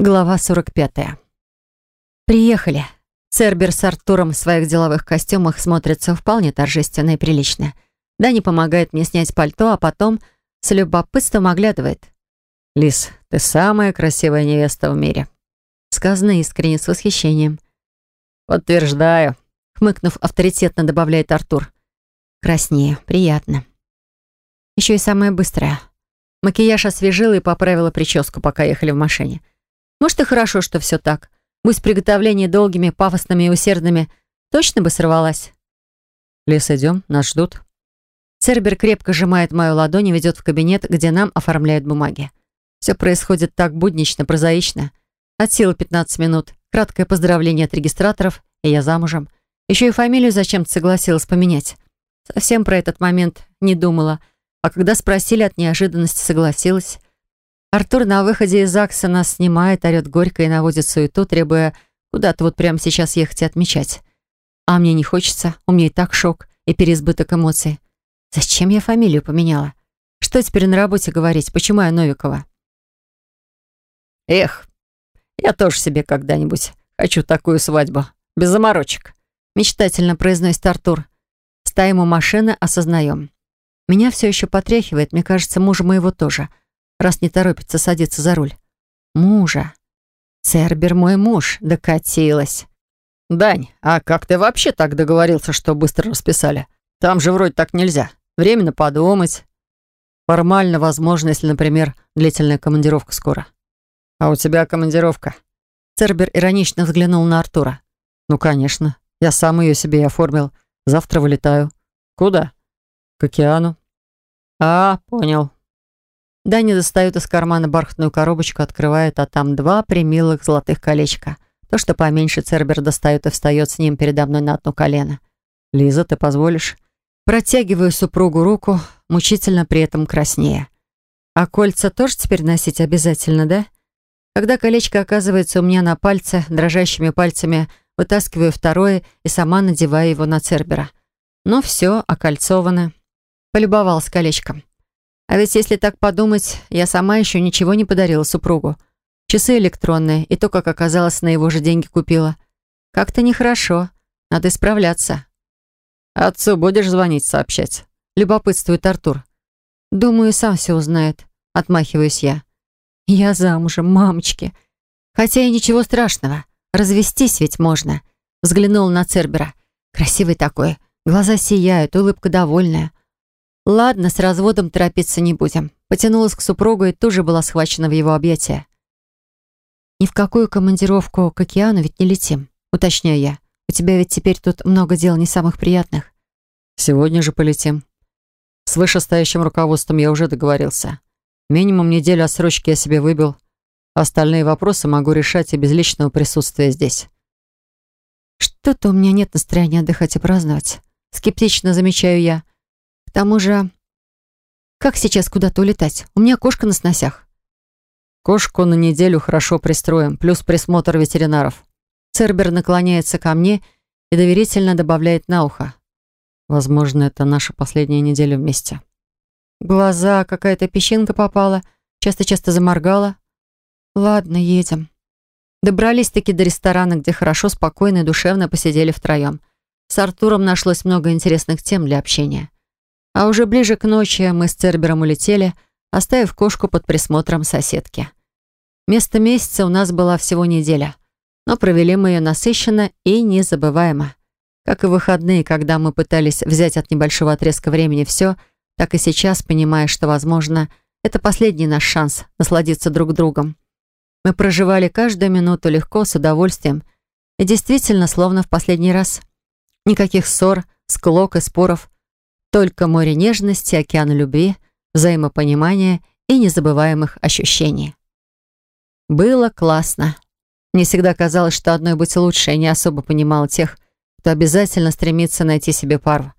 Глава 45. Приехали. Цербер с Артуром в своих деловых костюмах смотрится вполне торжественно и прилично. Дани помогает мне снять пальто, а потом с любопытством оглядывает. «Лис, ты самая красивая невеста в мире», сказано искренне, с восхищением. «Подтверждаю», хмыкнув, авторитетно добавляет Артур. «Краснее, приятно». Еще и самая быстрая. Макияж освежила и поправила прическу, пока ехали в машине. Может, и хорошо, что все так. Будь приготовления долгими, пафосными и усердными, точно бы сорвалась. «Лес, идем, нас ждут». Цербер крепко сжимает мою ладонь и ведет в кабинет, где нам оформляют бумаги. Все происходит так буднично, прозаично. От силы 15 минут. Краткое поздравление от регистраторов, и я замужем. Еще и фамилию зачем-то согласилась поменять. Совсем про этот момент не думала. А когда спросили, от неожиданности согласилась. Артур на выходе из ЗАГСа нас снимает, орёт горько и наводит суету, требуя куда-то вот прямо сейчас ехать и отмечать. А мне не хочется, у меня и так шок и переизбыток эмоций. Зачем я фамилию поменяла? Что теперь на работе говорить? Почему я Новикова? Эх, я тоже себе когда-нибудь хочу такую свадьбу. Без заморочек. Мечтательно произносит Артур. Стоим у машины, осознаем. Меня все еще потряхивает, мне кажется, мужа моего тоже — раз не торопится садиться за руль. Мужа. Цербер мой муж. Докатилась. «Дань, а как ты вообще так договорился, что быстро расписали? Там же вроде так нельзя. Временно подумать. Формально возможно, если, например, длительная командировка скоро. А у тебя командировка?» Цербер иронично взглянул на Артура. «Ну, конечно. Я сам ее себе и оформил. Завтра вылетаю. Куда?» «К океану». «А, понял. Даня достает из кармана бархатную коробочку, открывает, а там два примилых золотых колечка. То, что поменьше, Цербер достает и встает с ним передо мной на одно колено. «Лиза, ты позволишь?» Протягиваю супругу руку, мучительно при этом краснее. А кольца тоже теперь носить обязательно, да? Когда колечко оказывается у меня на пальце, дрожащими пальцами вытаскиваю второе и сама надеваю его на Цербера. Ну все, окольцовано. Полюбовалась колечком. А ведь если так подумать, я сама еще ничего не подарила супругу. Часы электронные, и то, как оказалось, на его же деньги купила. Как-то нехорошо. Надо исправляться. «Отцу будешь звонить, сообщать?» Любопытствует Артур. «Думаю, сам все узнает», — отмахиваюсь я. «Я замужем, мамочки. Хотя и ничего страшного. Развестись ведь можно». Взглянул на Цербера. Красивый такой. Глаза сияют, улыбка довольная. Ладно, с разводом торопиться не будем. Потянулась к супругу и тоже была схвачена в его объятия. Ни в какую командировку к океану ведь не летим, уточняю я. У тебя ведь теперь тут много дел не самых приятных. Сегодня же полетим. С вышестоящим руководством я уже договорился. Минимум неделю отсрочки я себе выбил. Остальные вопросы могу решать и без личного присутствия здесь. Что-то у меня нет настроения отдыхать и праздновать. Скептично замечаю я. Тому же, как сейчас куда-то улетать? У меня кошка на сносях. Кошку на неделю хорошо пристроим, плюс присмотр ветеринаров. Цербер наклоняется ко мне и доверительно добавляет на ухо. Возможно, это наша последняя неделя вместе. глаза какая-то песчинка попала, часто-часто заморгала. Ладно, едем. Добрались-таки до ресторана, где хорошо, спокойно и душевно посидели втроем. С Артуром нашлось много интересных тем для общения. А уже ближе к ночи мы с Цербером улетели, оставив кошку под присмотром соседки. Место месяца у нас была всего неделя, но провели мы ее насыщенно и незабываемо. Как и выходные, когда мы пытались взять от небольшого отрезка времени все, так и сейчас, понимая, что, возможно, это последний наш шанс насладиться друг другом. Мы проживали каждую минуту легко, с удовольствием, и действительно, словно в последний раз. Никаких ссор, склок и споров — только море нежности, океан любви, взаимопонимания и незабываемых ощущений. Было классно. Мне всегда казалось, что одной быть лучше, и не особо понимала тех, кто обязательно стремится найти себе пару.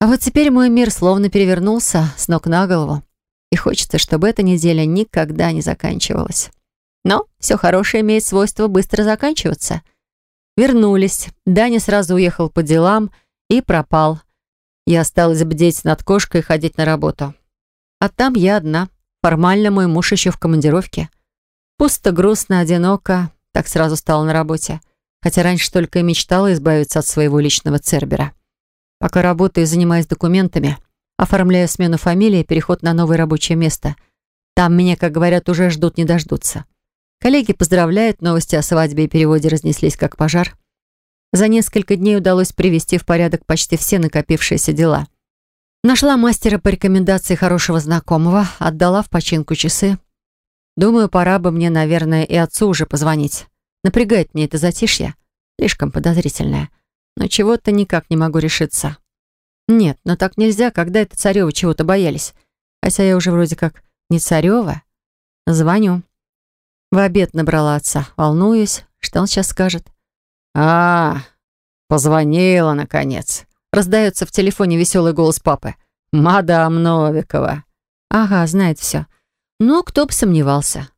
А вот теперь мой мир словно перевернулся с ног на голову. И хочется, чтобы эта неделя никогда не заканчивалась. Но все хорошее имеет свойство быстро заканчиваться. Вернулись. Даня сразу уехал по делам и пропал. Я осталась бдеть над кошкой и ходить на работу. А там я одна. Формально мой муж еще в командировке. Пусто, грустно, одиноко. Так сразу стало на работе. Хотя раньше только и мечтала избавиться от своего личного цербера. Пока работаю и занимаюсь документами, оформляю смену фамилии переход на новое рабочее место. Там меня, как говорят, уже ждут не дождутся. Коллеги поздравляют, новости о свадьбе и переводе разнеслись как пожар. За несколько дней удалось привести в порядок почти все накопившиеся дела. Нашла мастера по рекомендации хорошего знакомого, отдала в починку часы. Думаю, пора бы мне, наверное, и отцу уже позвонить. Напрягает мне это затишье, слишком подозрительное но чего-то никак не могу решиться. Нет, но так нельзя, когда это Царёвы чего-то боялись. Хотя я уже вроде как не Царёва. Звоню. В обед набрала отца. Волнуюсь, что он сейчас скажет. «А, позвонила, наконец!» Раздается в телефоне веселый голос папы. «Мадам Новикова». «Ага, знает все. Ну, кто бы сомневался.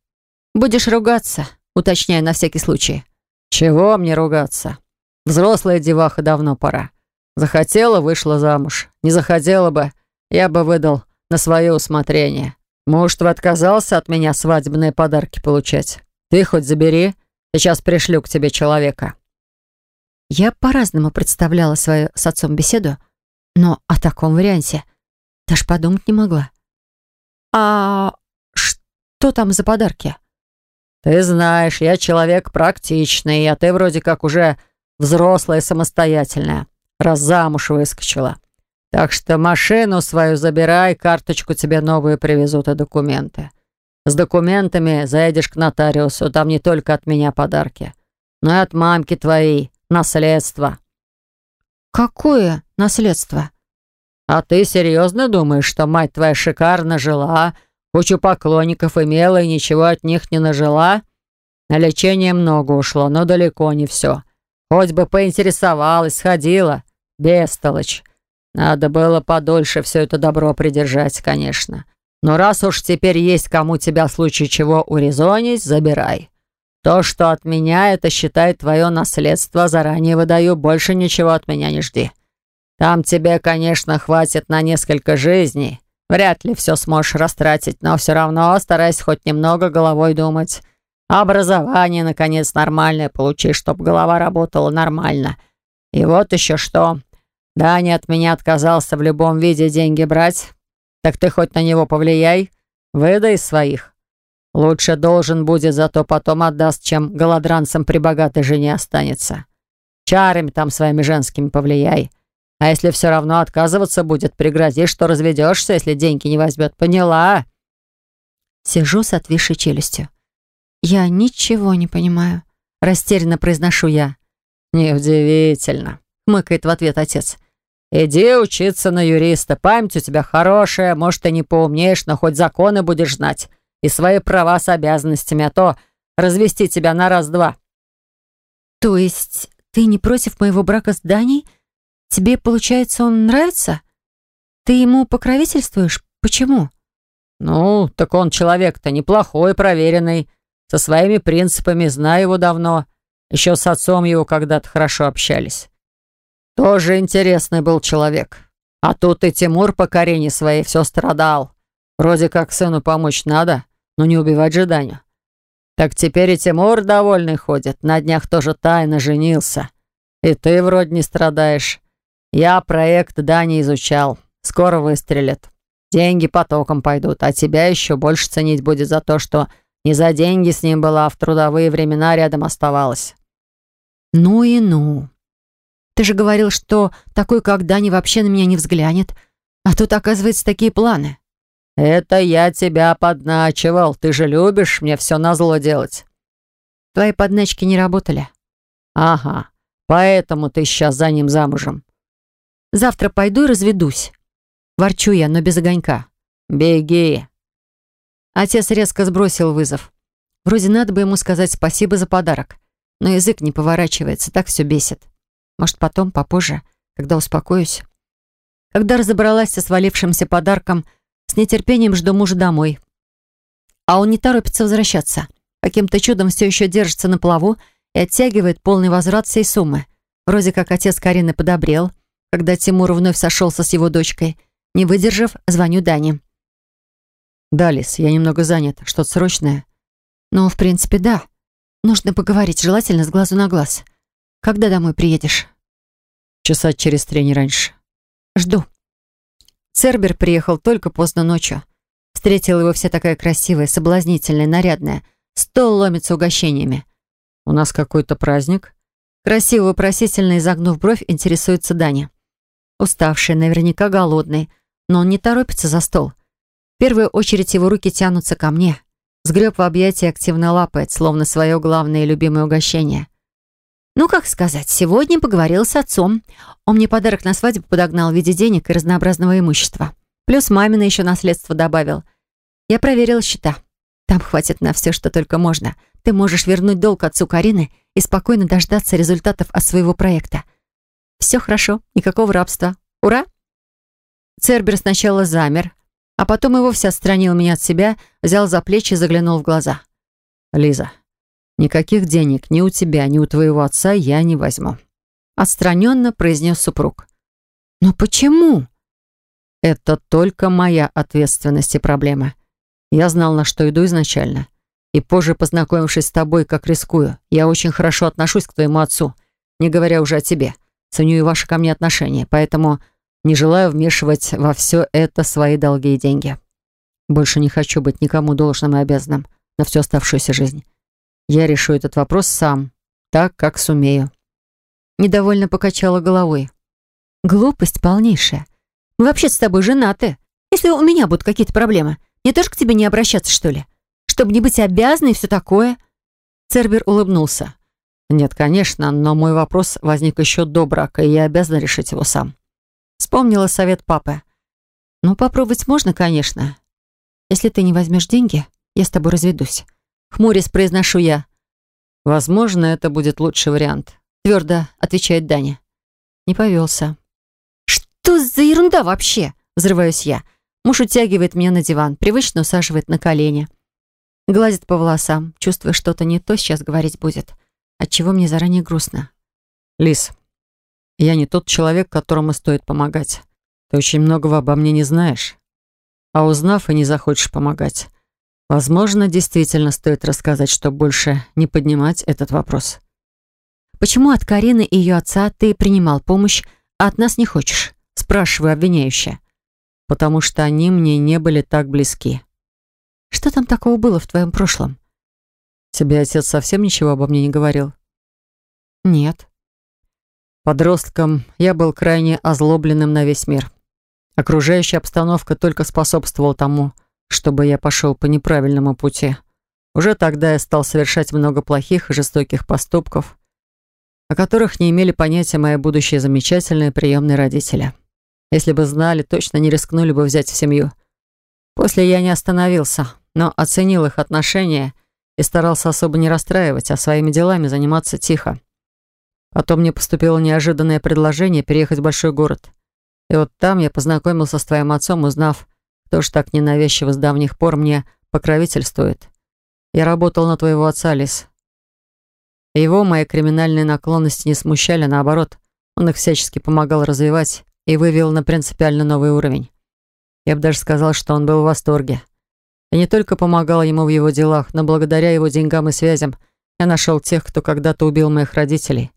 Будешь ругаться, уточняю на всякий случай». «Чего мне ругаться? Взрослая деваха давно пора. Захотела, вышла замуж. Не захотела бы, я бы выдал на свое усмотрение. Может, вы отказался от меня свадебные подарки получать? Ты хоть забери, сейчас пришлю к тебе человека». Я по-разному представляла свою с отцом беседу, но о таком варианте даже подумать не могла. «А что там за подарки?» «Ты знаешь, я человек практичный, а ты вроде как уже взрослая самостоятельная, раз замуж выскочила. Так что машину свою забирай, карточку тебе новую привезут и документы. С документами заедешь к нотариусу, там не только от меня подарки, но и от мамки твоей наследство». «Какое наследство?» «А ты серьезно думаешь, что мать твоя шикарно жила, кучу поклонников имела и ничего от них не нажила? На лечение много ушло, но далеко не все. Хоть бы поинтересовалась, сходила. Бестолочь. Надо было подольше все это добро придержать, конечно. Но раз уж теперь есть кому тебя в случае чего урезонить, забирай. То, что от меня, это считай твое наследство, заранее выдаю, больше ничего от меня не жди. Там тебе, конечно, хватит на несколько жизней. Вряд ли все сможешь растратить, но все равно старайся хоть немного головой думать. Образование, наконец, нормальное получи, чтобы голова работала нормально. И вот еще что. Даня от меня отказался в любом виде деньги брать. Так ты хоть на него повлияй. Выдай своих. Лучше должен будет, зато потом отдаст, чем голодранцам при богатой жене останется. Чарами там своими женскими повлияй. А если все равно отказываться будет, пригрозишь, что разведешься, если деньги не возьмет. Поняла?» Сижу с отвисшей челюстью. «Я ничего не понимаю», — растерянно произношу я. «Неудивительно», — хмыкает в ответ отец. «Иди учиться на юриста. Память у тебя хорошая. Может, ты не поумнеешь, но хоть законы будешь знать. И свои права с обязанностями, а то развести тебя на раз-два». «То есть ты не против моего брака с Даней? Тебе, получается, он нравится? Ты ему покровительствуешь? Почему?» «Ну, так он человек-то неплохой, проверенный со своими принципами, знаю его давно. Еще с отцом его когда-то хорошо общались. Тоже интересный был человек. А тут и Тимур по Карине своей все страдал. Вроде как сыну помочь надо, но не убивать же Даню. Так теперь и Тимур довольный ходит. На днях тоже тайно женился. И ты вроде не страдаешь. Я проект Дани изучал. Скоро выстрелит. Деньги потоком пойдут, а тебя еще больше ценить будет за то, что не за деньги с ним была, а в трудовые времена рядом оставалась. Ну и ну. Ты же говорил, что такой, как Дани, вообще на меня не взглянет. А тут, оказывается, такие планы. Это я тебя подначивал. Ты же любишь мне все назло делать. Твои подначки не работали. Ага. Поэтому ты сейчас за ним замужем. Завтра пойду и разведусь. Ворчу я, но без огонька. Беги. Отец резко сбросил вызов. Вроде надо бы ему сказать спасибо за подарок, но язык не поворачивается, так все бесит. Может, потом, попозже, когда успокоюсь. Когда разобралась со свалившимся подарком, с нетерпением жду мужа домой. А он не торопится возвращаться. Каким-то чудом все еще держится на плаву и оттягивает полный возврат всей суммы. Вроде как отец Карины подобрел, когда Тимур вновь сошелся с его дочкой. Не выдержав, звоню Дане. «Далис, я немного занят. Что-то срочное?» «Ну, в принципе, да. Нужно поговорить, желательно с глазу на глаз. Когда домой приедешь?» «Часа через три, не раньше». «Жду». Цербер приехал только поздно ночью. Встретила его вся такая красивая, соблазнительная, нарядная. Стол ломится угощениями. «У нас какой-то праздник?» Красиво вопросительно изогнув бровь, интересуется Даня. Уставший, наверняка голодный, но он не торопится за стол. В первую очередь его руки тянутся ко мне. Сгреб в объятия активно лапает, словно свое главное и любимое угощение. Ну, как сказать, сегодня поговорил с отцом. Он мне подарок на свадьбу подогнал в виде денег и разнообразного имущества. Плюс мамина еще наследство добавил. Я проверила счета. Там хватит на все, что только можно. Ты можешь вернуть долг отцу Карины и спокойно дождаться результатов от своего проекта. Все хорошо, никакого рабства. Ура! Цербер сначала замер, а потом и вовсе отстранил меня от себя, взял за плечи и заглянул в глаза. «Лиза, никаких денег ни у тебя, ни у твоего отца я не возьму», отстраненно произнес супруг. «Но почему?» «Это только моя ответственность и проблема. Я знал, на что иду изначально. И позже, познакомившись с тобой, как рискую, я очень хорошо отношусь к твоему отцу, не говоря уже о тебе. Ценю и ваши ко мне отношения, поэтому не желаю вмешивать во все это свои долги и деньги. Больше не хочу быть никому должным и обязанным на всю оставшуюся жизнь. Я решу этот вопрос сам, так, как сумею». Недовольно покачала головой. «Глупость полнейшая. Мы вообще с тобой женаты. Если у меня будут какие-то проблемы, мне тоже к тебе не обращаться, что ли? Чтобы не быть обязанной и все такое?» Цербер улыбнулся. «Нет, конечно, но мой вопрос возник еще до брака, и я обязана решить его сам». Вспомнила совет папы. «Ну, попробовать можно, конечно. Если ты не возьмешь деньги, я с тобой разведусь». Хмурясь произношу я. «Возможно, это будет лучший вариант», — твердо отвечает Даня. Не повелся. «Что за ерунда вообще?» — взрываюсь я. Муж утягивает меня на диван, привычно усаживает на колени. Гладит по волосам, чувствуя что-то не то сейчас говорить будет, отчего мне заранее грустно. «Лис, я не тот человек, которому стоит помогать. Ты очень многого обо мне не знаешь. А узнав, и не захочешь помогать. Возможно, действительно стоит рассказать, чтобы больше не поднимать этот вопрос». «Почему от Карины и ее отца ты принимал помощь, а от нас не хочешь?» Спрашиваю обвиняюще. «Потому что они мне не были так близки». Что там такого было в твоем прошлом? Тебе отец совсем ничего обо мне не говорил? Нет. Подростком я был крайне озлобленным на весь мир. Окружающая обстановка только способствовала тому, чтобы я пошел по неправильному пути. Уже тогда я стал совершать много плохих и жестоких поступков, о которых не имели понятия мои будущие замечательные приемные родители. Если бы знали, точно не рискнули бы взять в семью. После я не остановился, но оценил их отношения и старался особо не расстраивать, а своими делами заниматься тихо. Потом мне поступило неожиданное предложение переехать в большой город. И вот там я познакомился с твоим отцом, узнав, кто ж так ненавязчиво с давних пор мне покровительствует. Я работал на твоего отца, Лис. Его мои криминальные наклонности не смущали, наоборот, он их всячески помогал развивать и вывел на принципиально новый уровень. Я бы даже сказал, что он был в восторге. Я не только помогал ему в его делах, но благодаря его деньгам и связям я нашел тех, кто когда-то убил моих родителей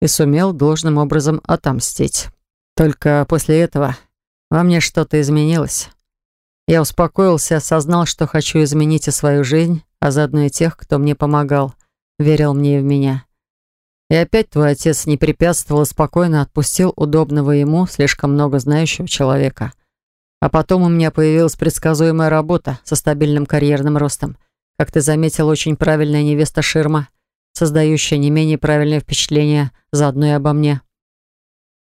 и сумел должным образом отомстить. Только после этого во мне что-то изменилось. Я успокоился, осознал, что хочу изменить и свою жизнь, а заодно и тех, кто мне помогал, верил мне и в меня. И опять твой отец не препятствовал и спокойно отпустил удобного ему, слишком много знающего человека. А потом у меня появилась предсказуемая работа со стабильным карьерным ростом. Как ты заметил, очень правильная невеста Ширма, создающая не менее правильное впечатление заодно и обо мне.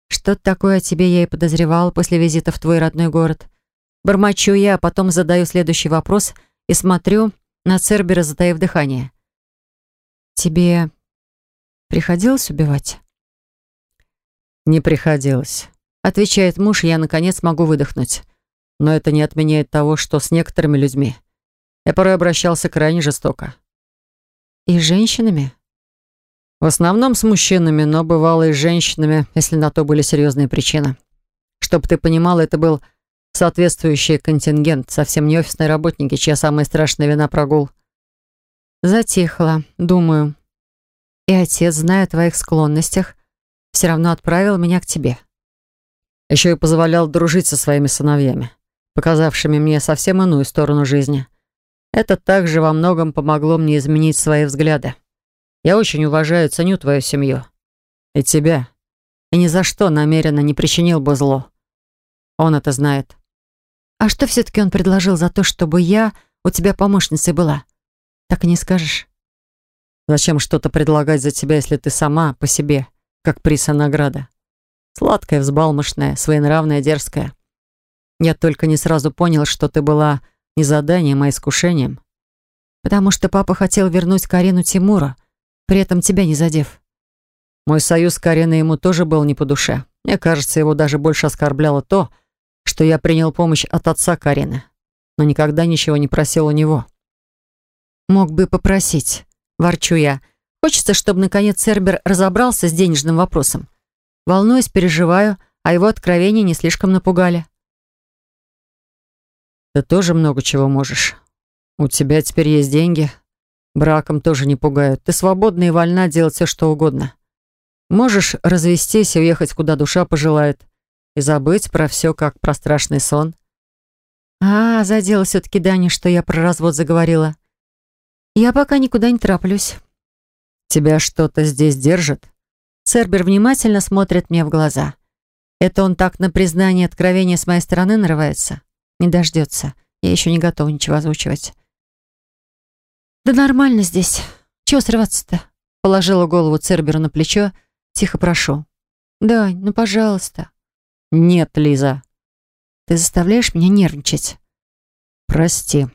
Что такое о тебе я и подозревала после визита в твой родной город? Бормочу я, а потом задаю следующий вопрос и смотрю на Цербера, затаив дыхание. Тебе приходилось убивать? Не приходилось. Отвечает муж, и я, наконец, могу выдохнуть но это не отменяет того, что с некоторыми людьми я порой обращался крайне жестоко. И с женщинами? В основном с мужчинами, но бывало и с женщинами, если на то были серьезные причины. Чтоб ты понимал, это был соответствующий контингент, совсем не офисные работники, чья самая страшная вина прогул. Затихла, думаю. И отец, зная о твоих склонностях, все равно отправил меня к тебе. Еще и позволял дружить со своими сыновьями, показавшими мне совсем иную сторону жизни. Это также во многом помогло мне изменить свои взгляды. Я очень уважаю и ценю твою семью. И тебя. И ни за что намеренно не причинил бы зло. Он это знает. А что все-таки он предложил за то, чтобы я у тебя помощницей была? Так и не скажешь? Зачем что-то предлагать за тебя, если ты сама по себе, как приз и награда? Сладкая, взбалмошная, своенравная, дерзкая. Я только не сразу понял, что ты была не заданием, а искушением. Потому что папа хотел вернуть Карину Тимура, при этом тебя не задев. Мой союз с Кариной ему тоже был не по душе. Мне кажется, его даже больше оскорбляло то, что я принял помощь от отца Карины, но никогда ничего не просил у него. Мог бы попросить. Ворчу я. Хочется, чтобы наконец Цербер разобрался с денежным вопросом. Волнуюсь, переживаю, а его откровения не слишком напугали. Ты тоже много чего можешь. У тебя теперь есть деньги. Браком тоже не пугают. Ты свободна и вольна делать все, что угодно. Можешь развестись и уехать, куда душа пожелает. И забыть про все, как про страшный сон. А, задела все-таки Дани, что я про развод заговорила. Я пока никуда не траплюсь. Тебя что-то здесь держит? Цербер внимательно смотрит мне в глаза. Это он так на признание откровения с моей стороны нарывается? Не дождется. Я еще не готова ничего озвучивать. Да нормально здесь. Чего срываться-то? Положила голову Церберу на плечо. Тихо прошу. Дань, ну пожалуйста. Нет, Лиза. Ты заставляешь меня нервничать. Прости.